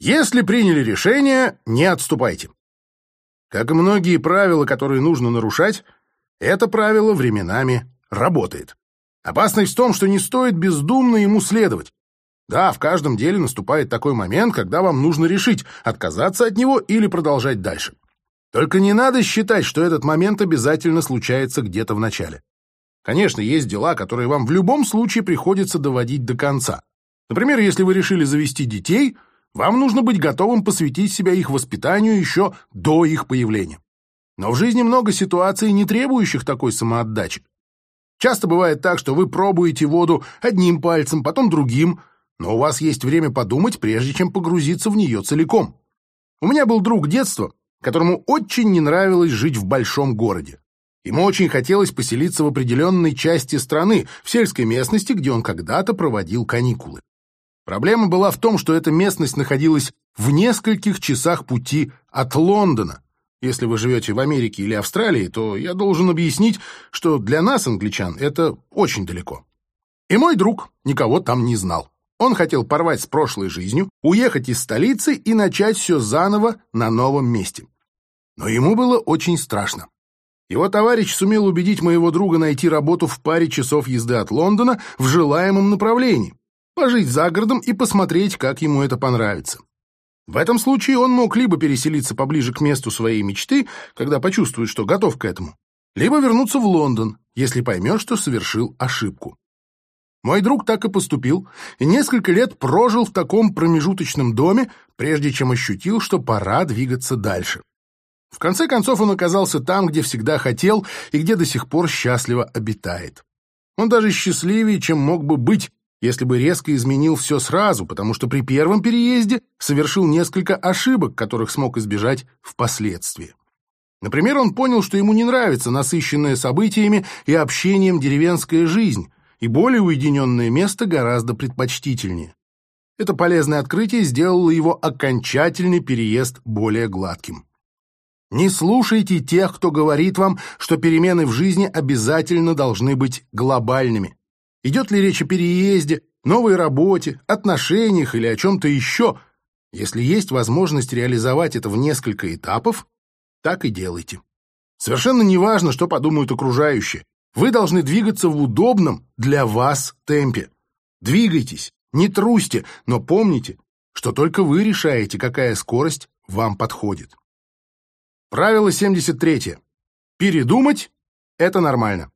Если приняли решение, не отступайте. Как и многие правила, которые нужно нарушать, это правило временами работает. Опасность в том, что не стоит бездумно ему следовать. Да, в каждом деле наступает такой момент, когда вам нужно решить, отказаться от него или продолжать дальше. Только не надо считать, что этот момент обязательно случается где-то в начале. Конечно, есть дела, которые вам в любом случае приходится доводить до конца. Например, если вы решили завести детей, вам нужно быть готовым посвятить себя их воспитанию еще до их появления. Но в жизни много ситуаций, не требующих такой самоотдачи. Часто бывает так, что вы пробуете воду одним пальцем, потом другим, но у вас есть время подумать, прежде чем погрузиться в нее целиком. У меня был друг детства, которому очень не нравилось жить в большом городе. Ему очень хотелось поселиться в определенной части страны, в сельской местности, где он когда-то проводил каникулы. Проблема была в том, что эта местность находилась в нескольких часах пути от Лондона. Если вы живете в Америке или Австралии, то я должен объяснить, что для нас, англичан, это очень далеко. И мой друг никого там не знал. Он хотел порвать с прошлой жизнью, уехать из столицы и начать все заново на новом месте. Но ему было очень страшно. Его товарищ сумел убедить моего друга найти работу в паре часов езды от Лондона в желаемом направлении, пожить за городом и посмотреть, как ему это понравится. В этом случае он мог либо переселиться поближе к месту своей мечты, когда почувствует, что готов к этому, либо вернуться в Лондон, если поймет, что совершил ошибку. Мой друг так и поступил, и несколько лет прожил в таком промежуточном доме, прежде чем ощутил, что пора двигаться дальше. В конце концов он оказался там, где всегда хотел и где до сих пор счастливо обитает. Он даже счастливее, чем мог бы быть, если бы резко изменил все сразу, потому что при первом переезде совершил несколько ошибок, которых смог избежать впоследствии. Например, он понял, что ему не нравится насыщенная событиями и общением деревенская жизнь, и более уединенное место гораздо предпочтительнее. Это полезное открытие сделало его окончательный переезд более гладким. Не слушайте тех, кто говорит вам, что перемены в жизни обязательно должны быть глобальными. Идет ли речь о переезде, новой работе, отношениях или о чем-то еще, если есть возможность реализовать это в несколько этапов, так и делайте. Совершенно не важно, что подумают окружающие. Вы должны двигаться в удобном для вас темпе. Двигайтесь, не трусьте, но помните, что только вы решаете, какая скорость вам подходит. Правило 73. Передумать – это нормально.